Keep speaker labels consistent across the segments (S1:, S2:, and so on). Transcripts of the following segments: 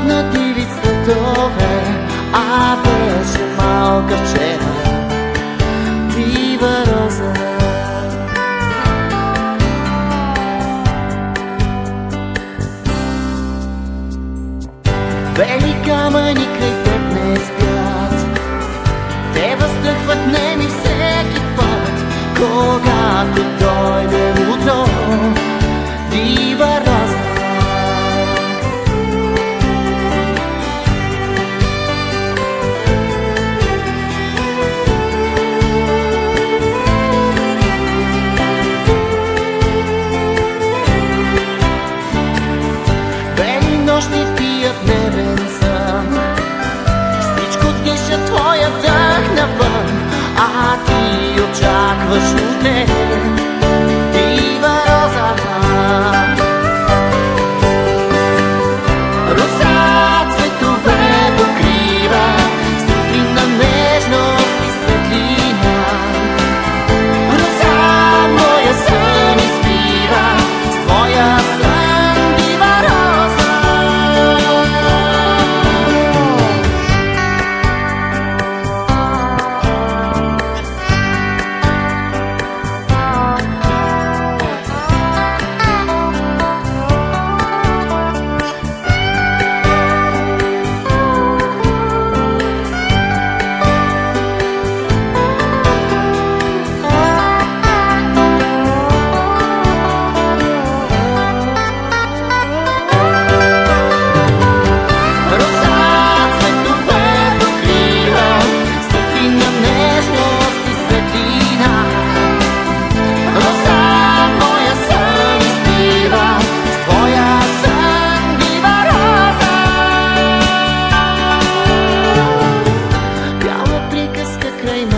S1: паднат или цветове, а те си малка вчера, дива роза. Бели камъни край теб не спят, те въздръхват неми всеки път, когато дойде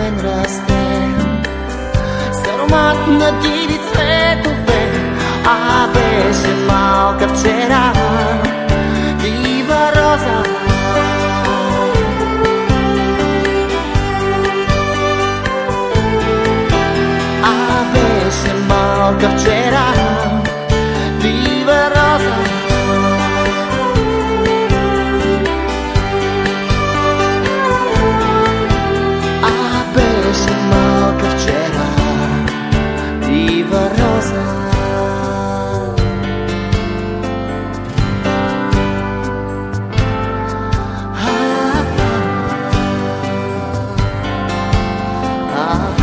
S1: ден расте. С аромат на диви цветове А беше малка вчера. Дива роза. А беше малка вчера. time.